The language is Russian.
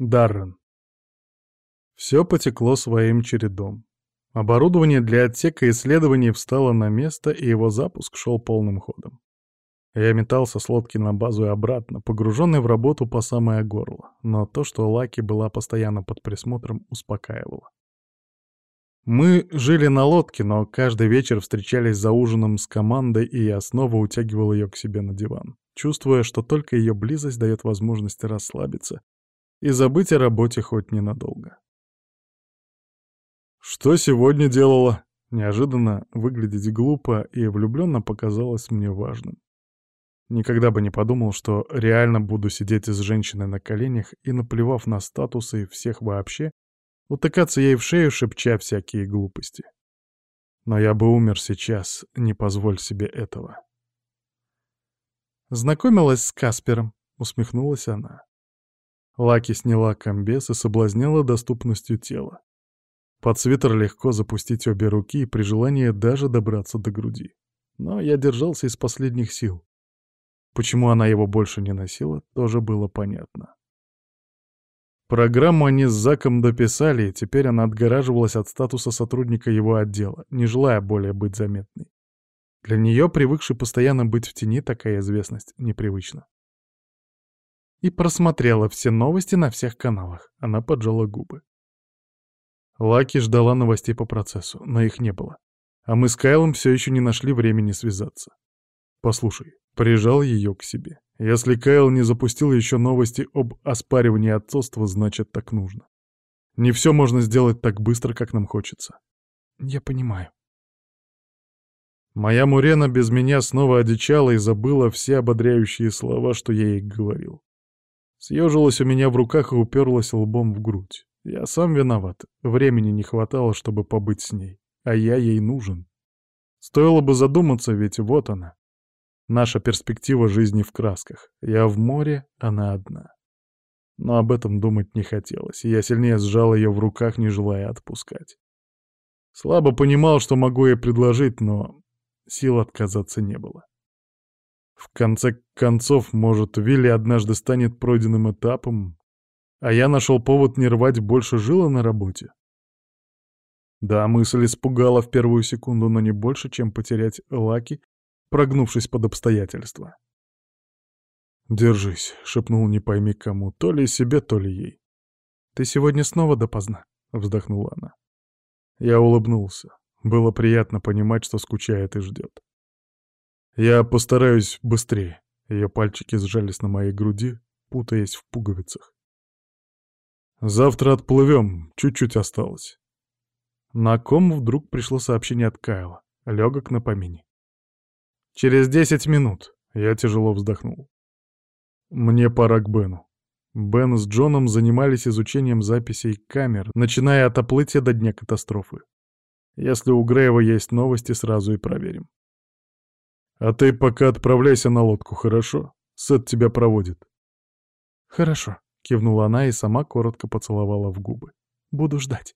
Даррен. Все потекло своим чередом. Оборудование для отсека исследований встало на место, и его запуск шел полным ходом. Я метался с лодки на базу и обратно, погруженный в работу по самое горло, но то, что Лаки была постоянно под присмотром, успокаивало. Мы жили на лодке, но каждый вечер встречались за ужином с командой, и я снова утягивал ее к себе на диван, чувствуя, что только ее близость дает возможность расслабиться и забыть о работе хоть ненадолго. Что сегодня делала? Неожиданно выглядеть глупо и влюбленно показалось мне важным. Никогда бы не подумал, что реально буду сидеть с женщиной на коленях и, наплевав на статусы всех вообще, утыкаться ей в шею, шепча всякие глупости. Но я бы умер сейчас, не позволь себе этого. «Знакомилась с Каспером», — усмехнулась она. Лаки сняла комбез и соблазняла доступностью тела. Под свитер легко запустить обе руки и при желании даже добраться до груди. Но я держался из последних сил. Почему она его больше не носила, тоже было понятно. Программу они с Заком дописали, и теперь она отгораживалась от статуса сотрудника его отдела, не желая более быть заметной. Для нее, привыкшей постоянно быть в тени, такая известность непривычна. И просмотрела все новости на всех каналах. Она поджала губы. Лаки ждала новостей по процессу, но их не было. А мы с Кайлом все еще не нашли времени связаться. Послушай, прижал ее к себе. Если Кайл не запустил еще новости об оспаривании отцовства, значит, так нужно. Не все можно сделать так быстро, как нам хочется. Я понимаю. Моя Мурена без меня снова одичала и забыла все ободряющие слова, что я ей говорил. Съежилась у меня в руках и уперлась лбом в грудь. Я сам виноват. Времени не хватало, чтобы побыть с ней. А я ей нужен. Стоило бы задуматься, ведь вот она. Наша перспектива жизни в красках. Я в море, она одна. Но об этом думать не хотелось, и я сильнее сжал ее в руках, не желая отпускать. Слабо понимал, что могу ей предложить, но сил отказаться не было. Конце концов, может, Вилли однажды станет пройденным этапом, а я нашел повод не рвать больше жила на работе. Да, мысль испугала в первую секунду, но не больше, чем потерять Лаки, прогнувшись под обстоятельства. «Держись», — шепнул не пойми кому, то ли себе, то ли ей. «Ты сегодня снова допоздна», — вздохнула она. Я улыбнулся. Было приятно понимать, что скучает и ждет. «Я постараюсь быстрее». Ее пальчики сжались на моей груди, путаясь в пуговицах. Завтра отплывем, чуть-чуть осталось. На ком вдруг пришло сообщение от Кайла. Легок на помине. Через десять минут. Я тяжело вздохнул. Мне пора к Бену. Бен с Джоном занимались изучением записей камер, начиная от оплытия до дня катастрофы. Если у Греева есть новости, сразу и проверим. А ты пока отправляйся на лодку, хорошо? Сет тебя проводит. Хорошо. — кивнула она и сама коротко поцеловала в губы. «Буду ждать».